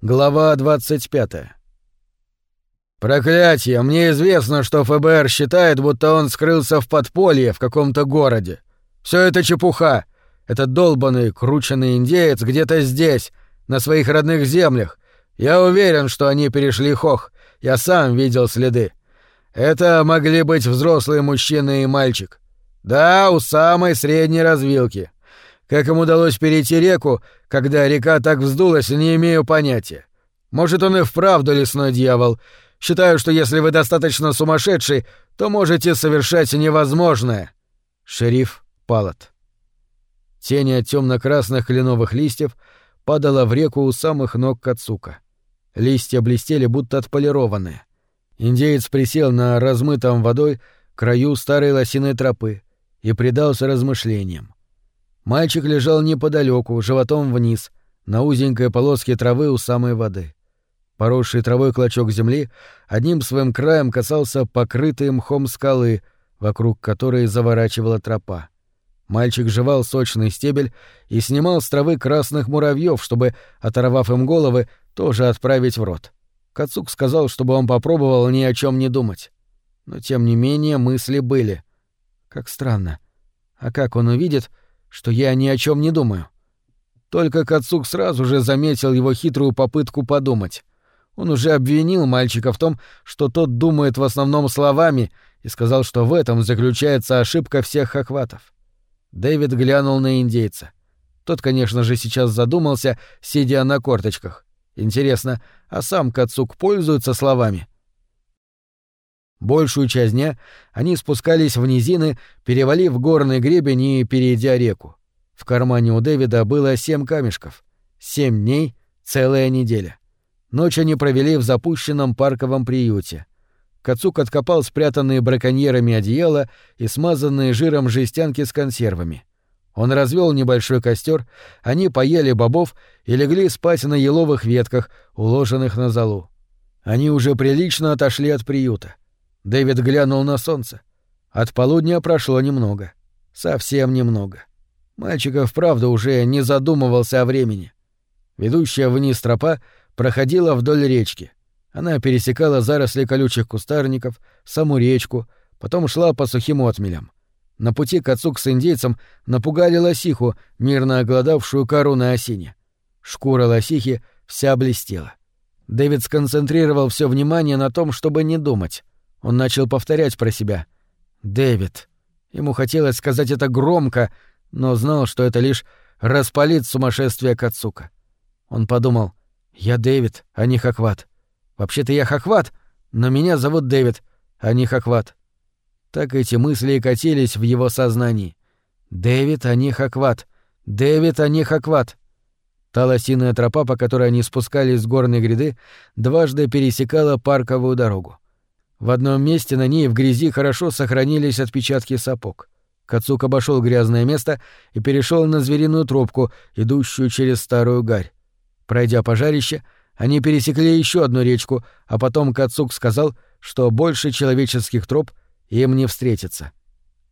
Глава 25. Проклятие, мне известно, что ФБР считает, будто он скрылся в подполье в каком-то городе. Все это чепуха. Этот долбанный, крученный индеец где-то здесь, на своих родных землях. Я уверен, что они перешли Хох. Я сам видел следы. Это могли быть взрослые мужчина и мальчик. Да, у самой средней развилки. Как им удалось перейти реку, когда река так вздулась, не имею понятия. Может, он и вправду лесной дьявол. Считаю, что если вы достаточно сумасшедший, то можете совершать невозможное. Шериф Палат. Тень от темно-красных кленовых листьев падала в реку у самых ног Кацука. Листья блестели, будто отполированные. Индеец присел на размытом водой краю старой лосиной тропы и предался размышлениям. Мальчик лежал неподалеку, животом вниз, на узенькой полоске травы у самой воды. Поросший травой клочок земли одним своим краем касался покрытой мхом скалы, вокруг которой заворачивала тропа. Мальчик жевал сочный стебель и снимал с травы красных муравьев, чтобы, оторвав им головы, тоже отправить в рот. Кацук сказал, чтобы он попробовал ни о чем не думать. Но тем не менее мысли были. Как странно. А как он увидит, что я ни о чем не думаю. Только Кацук сразу же заметил его хитрую попытку подумать. Он уже обвинил мальчика в том, что тот думает в основном словами, и сказал, что в этом заключается ошибка всех охватов. Дэвид глянул на индейца. Тот, конечно же, сейчас задумался, сидя на корточках. Интересно, а сам Кацук пользуется словами? Большую часть дня они спускались в низины, перевалив горный гребень и перейдя реку. В кармане у Дэвида было семь камешков. Семь дней — целая неделя. Ночь они провели в запущенном парковом приюте. Кацук откопал спрятанные браконьерами одеяла и смазанные жиром жестянки с консервами. Он развел небольшой костер, они поели бобов и легли спать на еловых ветках, уложенных на золу. Они уже прилично отошли от приюта. Дэвид глянул на солнце. От полудня прошло немного. Совсем немного. Мальчиков, правда, уже не задумывался о времени. Ведущая вниз тропа проходила вдоль речки. Она пересекала заросли колючих кустарников, саму речку, потом шла по сухим отмелям. На пути к отцу с индейцем напугали лосиху, мирно огладавшую кору на осине. Шкура лосихи вся блестела. Дэвид сконцентрировал все внимание на том, чтобы не думать. Он начал повторять про себя. «Дэвид». Ему хотелось сказать это громко, но знал, что это лишь распалит сумасшествие Кацука. Он подумал, «Я Дэвид, а не Хохват. Вообще-то я Хохват, но меня зовут Дэвид, а не Хохват». Так эти мысли и катились в его сознании. «Дэвид, а не Хохват. Дэвид, а не Хохват». Та лосиная тропа, по которой они спускались с горной гряды, дважды пересекала парковую дорогу. В одном месте на ней в грязи хорошо сохранились отпечатки сапог. Кацук обошел грязное место и перешел на звериную тропку, идущую через старую гарь. Пройдя пожарище, они пересекли еще одну речку, а потом Кацук сказал, что больше человеческих троп им не встретится.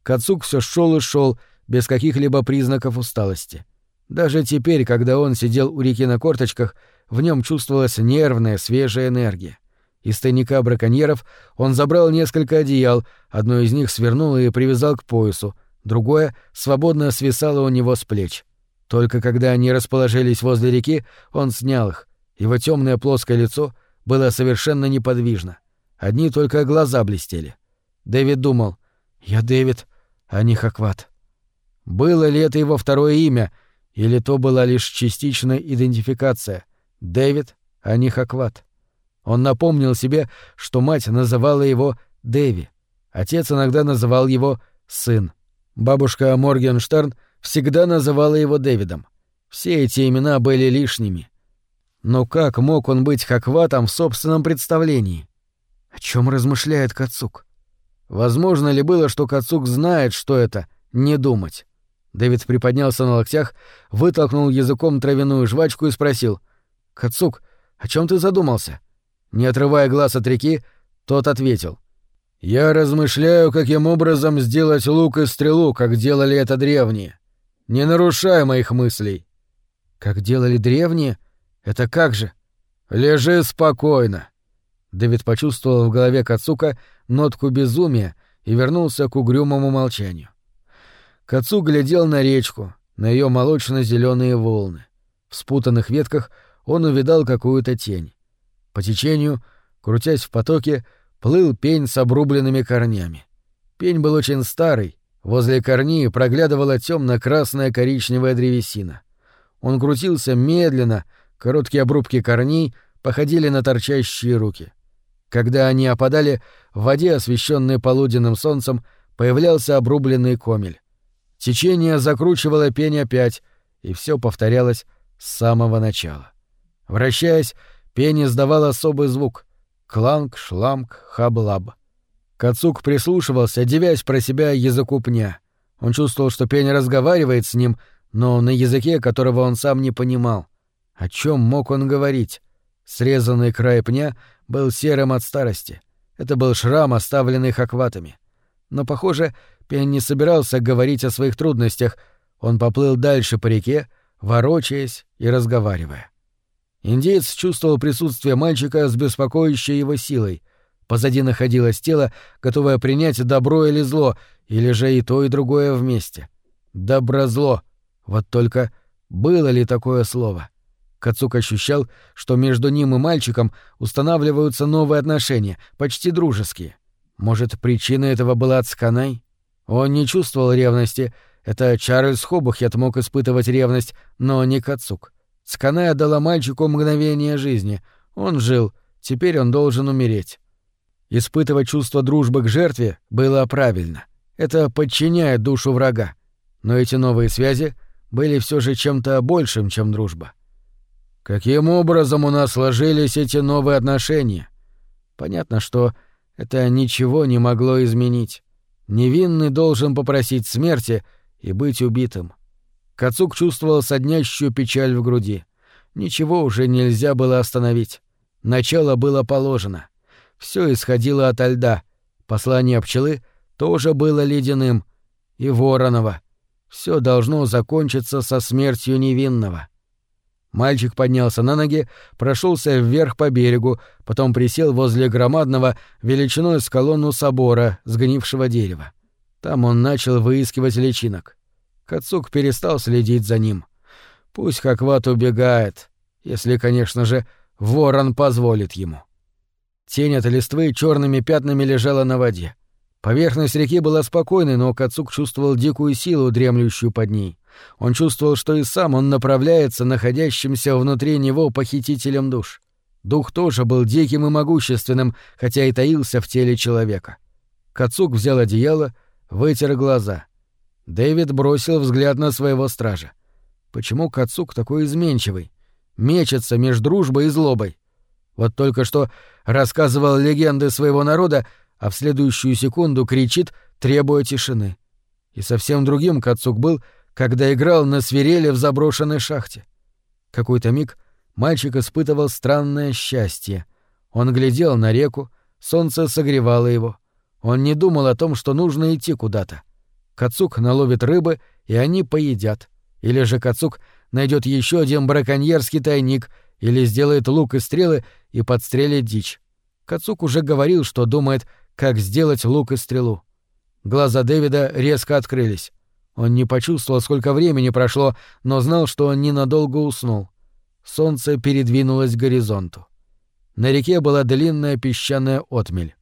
Кацук все шел и шел без каких-либо признаков усталости. Даже теперь, когда он сидел у реки на корточках, в нем чувствовалась нервная, свежая энергия. Из тайника браконьеров он забрал несколько одеял, одно из них свернул и привязал к поясу, другое свободно свисало у него с плеч. Только когда они расположились возле реки, он снял их. Его темное плоское лицо было совершенно неподвижно. Одни только глаза блестели. Дэвид думал, «Я Дэвид, а не Хакват». Было ли это его второе имя, или то была лишь частичная идентификация? Дэвид, а не Хакват. Он напомнил себе, что мать называла его Дэви. Отец иногда называл его сын. Бабушка Моргенштерн всегда называла его Дэвидом. Все эти имена были лишними. Но как мог он быть хакватом в собственном представлении? О чем размышляет Кацук? Возможно ли было, что Кацук знает, что это не думать? Дэвид приподнялся на локтях, вытолкнул языком травяную жвачку и спросил: "Кацук, о чем ты задумался?" Не отрывая глаз от реки, тот ответил. «Я размышляю, каким образом сделать лук и стрелу, как делали это древние. Не нарушай моих мыслей». «Как делали древние? Это как же?» Лежи спокойно. Дэвид почувствовал в голове Кацука нотку безумия и вернулся к угрюмому молчанию. Кацу глядел на речку, на ее молочно-зеленые волны. В спутанных ветках он увидал какую-то тень. По течению, крутясь в потоке, плыл пень с обрубленными корнями. Пень был очень старый, возле корней проглядывала темно-красная коричневая древесина. Он крутился медленно, короткие обрубки корней походили на торчащие руки. Когда они опадали, в воде, освещенной полуденным солнцем, появлялся обрубленный комель. Течение закручивало пень опять, и все повторялось с самого начала. Вращаясь, пень издавал особый звук — кланг, шламг, хаблаб. Кацук прислушивался, дивясь про себя языку пня. Он чувствовал, что пень разговаривает с ним, но на языке, которого он сам не понимал. О чем мог он говорить? Срезанный край пня был серым от старости. Это был шрам, оставленный хакватами. Но, похоже, Пен не собирался говорить о своих трудностях. Он поплыл дальше по реке, ворочаясь и разговаривая. Индеец чувствовал присутствие мальчика с беспокоящей его силой. Позади находилось тело, готовое принять добро или зло, или же и то, и другое вместе. Добро-зло. Вот только было ли такое слово? Кацук ощущал, что между ним и мальчиком устанавливаются новые отношения, почти дружеские. Может, причина этого была Цканай? Он не чувствовал ревности. Это Чарльз Хобухет мог испытывать ревность, но не Кацук. Цканай отдала мальчику мгновение жизни. Он жил, теперь он должен умереть. Испытывать чувство дружбы к жертве было правильно. Это подчиняет душу врага. Но эти новые связи были все же чем-то большим, чем дружба. Каким образом у нас сложились эти новые отношения? Понятно, что это ничего не могло изменить. Невинный должен попросить смерти и быть убитым. Кацук чувствовал соднящую печаль в груди. Ничего уже нельзя было остановить. Начало было положено. Все исходило от льда. Послание пчелы тоже было ледяным. И Воронова. Все должно закончиться со смертью невинного. Мальчик поднялся на ноги, прошелся вверх по берегу, потом присел возле громадного, величиной с колонну собора, сгнившего дерева. Там он начал выискивать личинок. Кацук перестал следить за ним. Пусть Хакват убегает, если, конечно же, ворон позволит ему. Тень от листвы черными пятнами лежала на воде. Поверхность реки была спокойной, но Кацук чувствовал дикую силу, дремлющую под ней. Он чувствовал, что и сам он направляется находящимся внутри него похитителем душ. Дух тоже был диким и могущественным, хотя и таился в теле человека. Кацук взял одеяло, вытер глаза. Дэвид бросил взгляд на своего стража. Почему Кацук такой изменчивый? Мечется между дружбой и злобой. Вот только что рассказывал легенды своего народа, а в следующую секунду кричит, требуя тишины. И совсем другим Кацук был, когда играл на свирели в заброшенной шахте. Какой-то миг мальчик испытывал странное счастье. Он глядел на реку, солнце согревало его. Он не думал о том, что нужно идти куда-то. Кацук наловит рыбы, и они поедят. Или же Кацук найдет еще один браконьерский тайник, или сделает лук и стрелы и подстрелит дичь. Кацук уже говорил, что думает, как сделать лук и стрелу. Глаза Дэвида резко открылись. Он не почувствовал, сколько времени прошло, но знал, что он ненадолго уснул. Солнце передвинулось к горизонту. На реке была длинная песчаная отмель.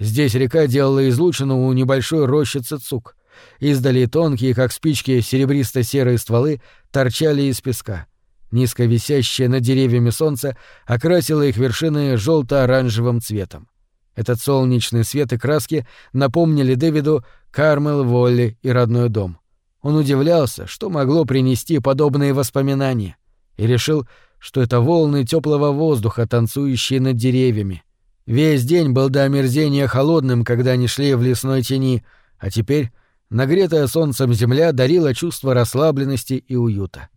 Здесь река делала излучину у небольшой рощицы цук. Издали тонкие, как спички, серебристо-серые стволы торчали из песка. Низко висящее над деревьями солнце окрасило их вершины желто-оранжевым цветом. Этот солнечный свет и краски напомнили Дэвиду Кармел Волли и родной дом. Он удивлялся, что могло принести подобные воспоминания, и решил, что это волны теплого воздуха, танцующие над деревьями. Весь день был до омерзения холодным, когда они шли в лесной тени, а теперь нагретая солнцем земля дарила чувство расслабленности и уюта.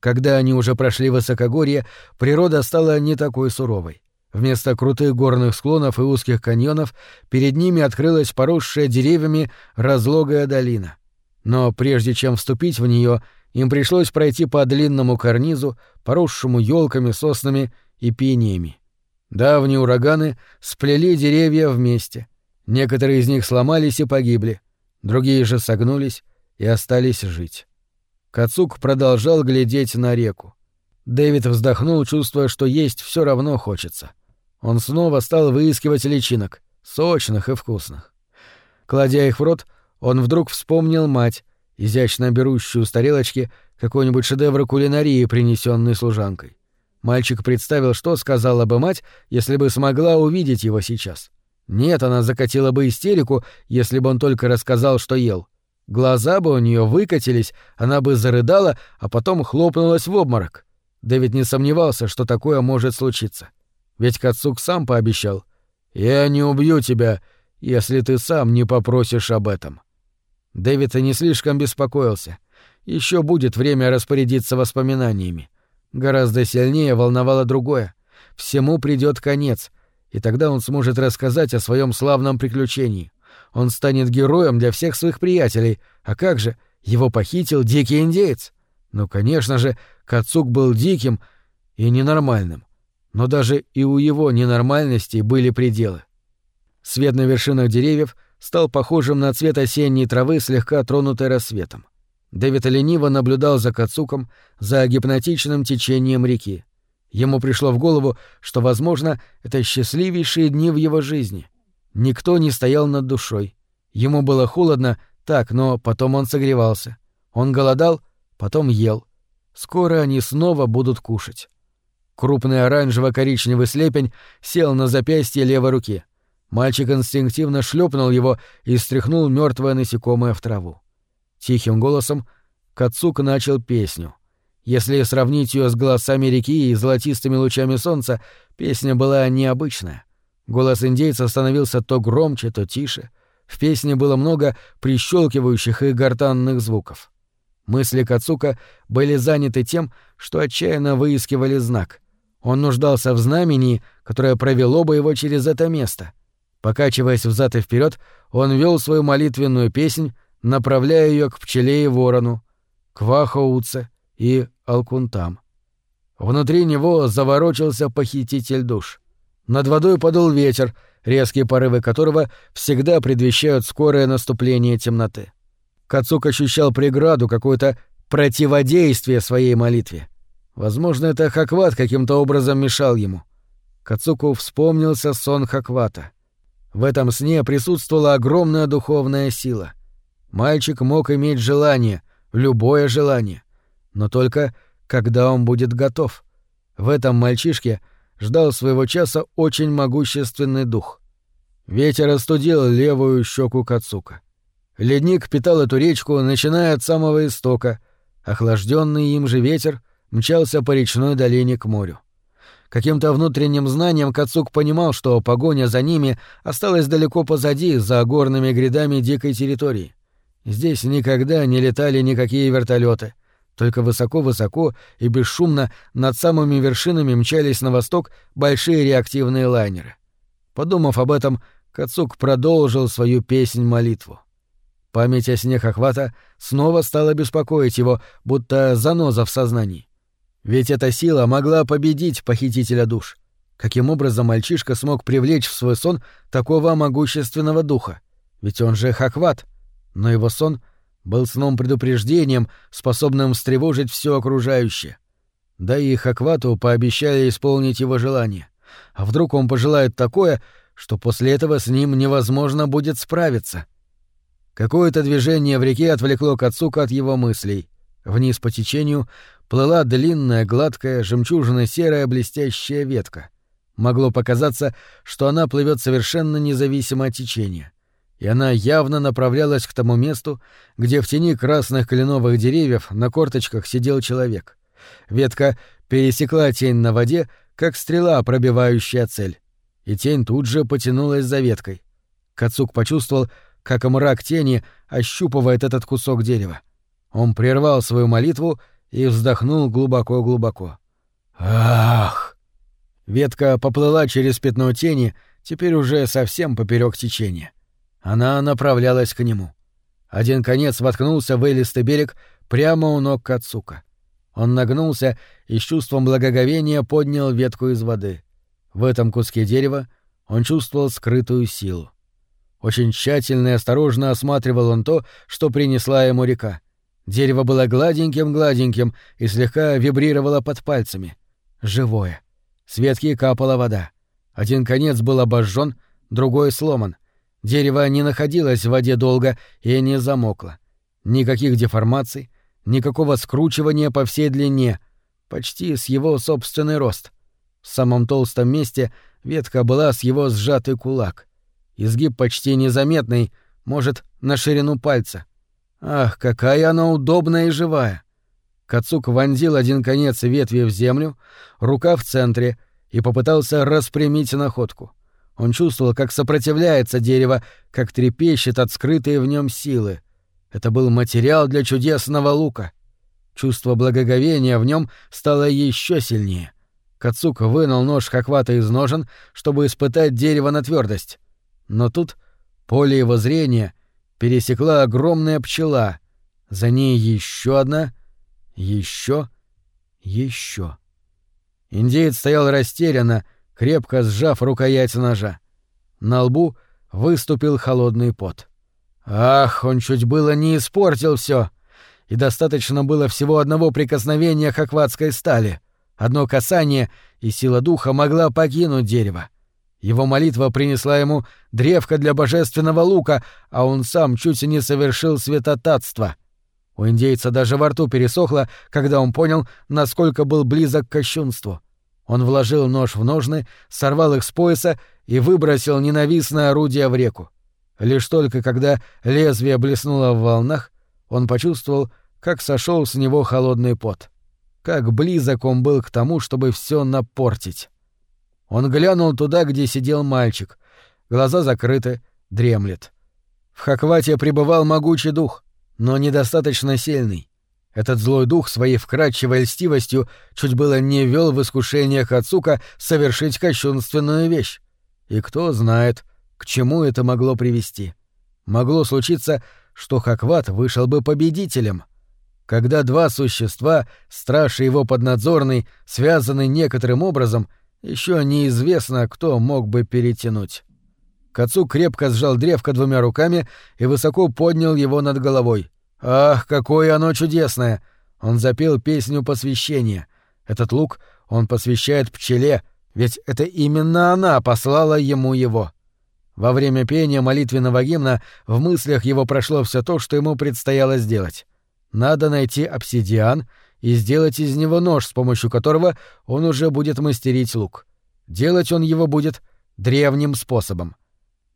Когда они уже прошли высокогорье, природа стала не такой суровой. Вместо крутых горных склонов и узких каньонов перед ними открылась поросшая деревьями разлогая долина. Но прежде чем вступить в нее, им пришлось пройти по длинному карнизу, поросшему елками, соснами и пиниями. Давние ураганы сплели деревья вместе. Некоторые из них сломались и погибли, другие же согнулись и остались жить. Кацук продолжал глядеть на реку. Дэвид вздохнул, чувствуя, что есть все равно хочется. Он снова стал выискивать личинок, сочных и вкусных. Кладя их в рот, он вдруг вспомнил мать, изящно берущую с тарелочки какой-нибудь шедевр кулинарии, принесенный служанкой. Мальчик представил, что сказала бы мать, если бы смогла увидеть его сейчас. Нет, она закатила бы истерику, если бы он только рассказал, что ел. Глаза бы у нее выкатились, она бы зарыдала, а потом хлопнулась в обморок. Дэвид не сомневался, что такое может случиться. Ведь Кацук сам пообещал. «Я не убью тебя, если ты сам не попросишь об этом». Дэвид и не слишком беспокоился. Еще будет время распорядиться воспоминаниями. Гораздо сильнее волновало другое. Всему придет конец, и тогда он сможет рассказать о своем славном приключении. Он станет героем для всех своих приятелей. А как же, его похитил дикий индеец. Ну, конечно же, Кацук был диким и ненормальным. Но даже и у его ненормальности были пределы. Свет на вершинах деревьев стал похожим на цвет осенней травы, слегка тронутой рассветом. Дэвид лениво наблюдал за Кацуком, за гипнотичным течением реки. Ему пришло в голову, что, возможно, это счастливейшие дни в его жизни. Никто не стоял над душой. Ему было холодно, так, но потом он согревался. Он голодал, потом ел. Скоро они снова будут кушать. Крупный оранжево-коричневый слепень сел на запястье левой руки. Мальчик инстинктивно шлепнул его и стряхнул мертвое насекомое в траву. Тихим голосом Кацук начал песню. Если сравнить ее с голосами реки и золотистыми лучами солнца, песня была необычная. Голос индейца становился то громче, то тише. В песне было много прищелкивающих и гортанных звуков. Мысли Кацука были заняты тем, что отчаянно выискивали знак. Он нуждался в знамени, которое провело бы его через это место. Покачиваясь взад и вперед, он вел свою молитвенную песнь, направляя ее к пчеле и ворону, к Вахоуце и Алкунтам. Внутри него заворочился похититель душ. Над водой подул ветер, резкие порывы которого всегда предвещают скорое наступление темноты. Кацук ощущал преграду, какое-то противодействие своей молитве. Возможно, это Хакват каким-то образом мешал ему. Кацуку вспомнился сон Хаквата. В этом сне присутствовала огромная духовная сила — Мальчик мог иметь желание, любое желание, но только когда он будет готов. В этом мальчишке ждал своего часа очень могущественный дух. Ветер остудил левую щеку Кацука. Ледник питал эту речку, начиная от самого истока. Охлажденный им же ветер мчался по речной долине к морю. Каким-то внутренним знанием Кацук понимал, что погоня за ними осталась далеко позади, за горными грядами дикой территории. Здесь никогда не летали никакие вертолеты. Только высоко-высоко и бесшумно над самыми вершинами мчались на восток большие реактивные лайнеры. Подумав об этом, Кацук продолжил свою песнь-молитву. Память о снег охвата снова стала беспокоить его, будто заноза в сознании. Ведь эта сила могла победить похитителя душ. Каким образом мальчишка смог привлечь в свой сон такого могущественного духа? Ведь он же Хакват — но его сон был сном-предупреждением, способным встревожить все окружающее. Да и Хаквату пообещали исполнить его желание. А вдруг он пожелает такое, что после этого с ним невозможно будет справиться? Какое-то движение в реке отвлекло Кацука от его мыслей. Вниз по течению плыла длинная, гладкая, жемчужно-серая блестящая ветка. Могло показаться, что она плывет совершенно независимо от течения и она явно направлялась к тому месту, где в тени красных кленовых деревьев на корточках сидел человек. Ветка пересекла тень на воде, как стрела, пробивающая цель. И тень тут же потянулась за веткой. Кацук почувствовал, как мрак тени ощупывает этот кусок дерева. Он прервал свою молитву и вздохнул глубоко-глубоко. «Ах!» Ветка поплыла через пятно тени, теперь уже совсем поперек течения. Она направлялась к нему. Один конец воткнулся в элистый берег, прямо у ног Кацука. Он нагнулся и с чувством благоговения поднял ветку из воды. В этом куске дерева он чувствовал скрытую силу. Очень тщательно и осторожно осматривал он то, что принесла ему река. Дерево было гладеньким-гладеньким и слегка вибрировало под пальцами. Живое. С ветки капала вода. Один конец был обожжен, другой сломан. Дерево не находилось в воде долго и не замокло. Никаких деформаций, никакого скручивания по всей длине, почти с его собственный рост. В самом толстом месте ветка была с его сжатый кулак. Изгиб почти незаметный, может, на ширину пальца. Ах, какая она удобная и живая! Кацук вонзил один конец ветви в землю, рука в центре, и попытался распрямить находку. Он чувствовал, как сопротивляется дерево, как трепещет от скрытой в нем силы. Это был материал для чудесного лука. Чувство благоговения в нем стало еще сильнее. Кацук вынул нож Хаквата из ножен, чтобы испытать дерево на твердость. Но тут поле его зрения пересекла огромная пчела. За ней еще одна, еще, еще. Индеец стоял растерянно, крепко сжав рукоять ножа. На лбу выступил холодный пот. Ах, он чуть было не испортил все. И достаточно было всего одного прикосновения хакватской стали. Одно касание, и сила духа могла покинуть дерево. Его молитва принесла ему древко для божественного лука, а он сам чуть не совершил святотатство. У индейца даже во рту пересохло, когда он понял, насколько был близок к кощунству. Он вложил нож в ножны, сорвал их с пояса и выбросил ненавистное орудие в реку. Лишь только когда лезвие блеснуло в волнах, он почувствовал, как сошел с него холодный пот. Как близок он был к тому, чтобы все напортить. Он глянул туда, где сидел мальчик. Глаза закрыты, дремлет. В Хаквате пребывал могучий дух, но недостаточно сильный. Этот злой дух своей вкрадчивой льстивостью чуть было не вел в искушениях Ацука совершить кощунственную вещь. И кто знает, к чему это могло привести. Могло случиться, что Хакват вышел бы победителем. Когда два существа, страж и его поднадзорный, связаны некоторым образом — еще неизвестно, кто мог бы перетянуть. Кацу крепко сжал древко двумя руками и высоко поднял его над головой. «Ах, какое оно чудесное!» Он запел песню посвящения. Этот лук он посвящает пчеле, ведь это именно она послала ему его. Во время пения молитвенного гимна в мыслях его прошло все то, что ему предстояло сделать. Надо найти обсидиан и сделать из него нож, с помощью которого он уже будет мастерить лук. Делать он его будет древним способом.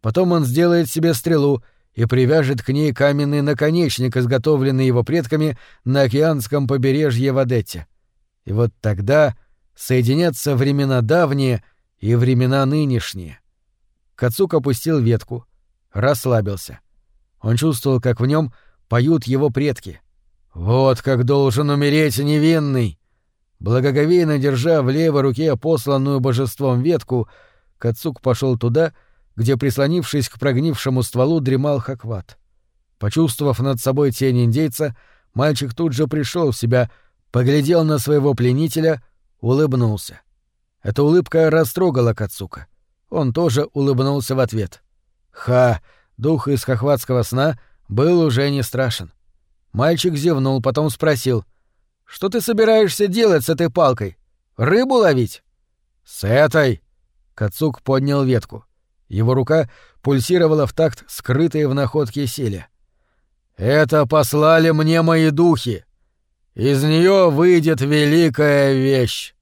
Потом он сделает себе стрелу и привяжет к ней каменный наконечник, изготовленный его предками на океанском побережье в. И вот тогда соединятся времена давние и времена нынешние. Кацук опустил ветку, расслабился. Он чувствовал, как в нем поют его предки — вот как должен умереть невинный! Благоговейно держа в левой руке посланную божеством ветку, Кацук пошел туда, где, прислонившись к прогнившему стволу, дремал Хакват. Почувствовав над собой тень индейца, мальчик тут же пришел в себя, поглядел на своего пленителя, улыбнулся. Эта улыбка растрогала Кацука. Он тоже улыбнулся в ответ. Ха! Дух из хохватского сна был уже не страшен. Мальчик зевнул, потом спросил. «Что ты собираешься делать с этой палкой? Рыбу ловить?» «С этой!» Кацук поднял ветку. Его рука пульсировала в такт скрытой в находке силе. «Это послали мне мои духи. Из нее выйдет великая вещь.